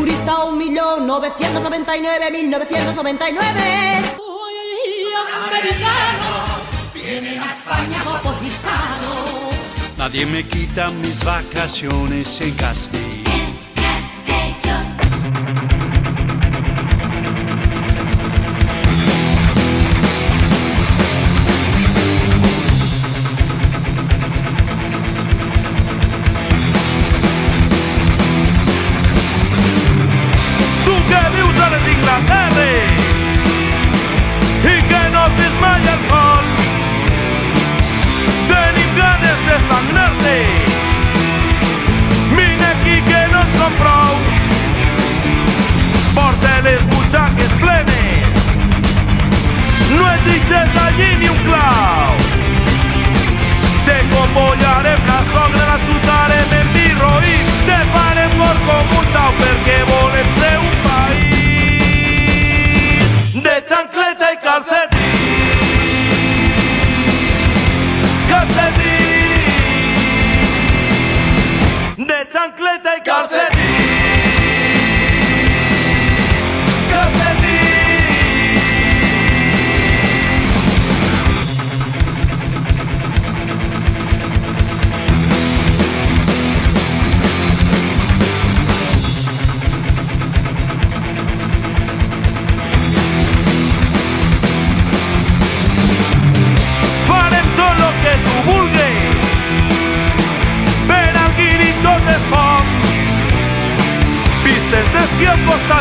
turista 1.999.999. Nadie me quita mis vacaciones en Castilla.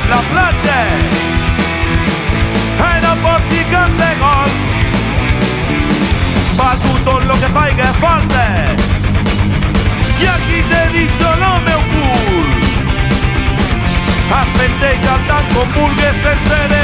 la plage. E non porti grande gol. Fa tutto lo che fai che è forte. E a chi te dice nome un cool aspetta il tanto pulgue senza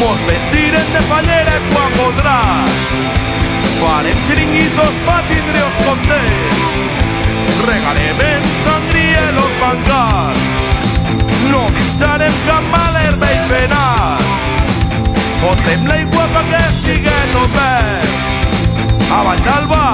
Mos vestirem de fallera quan voldràs. Farem xiringuitos patxis greus contents. Regalarem sangria a los bancars. No deixarem cap mal herba i penal. Fotem l'aigua perquè siga obert. Avall d'alba,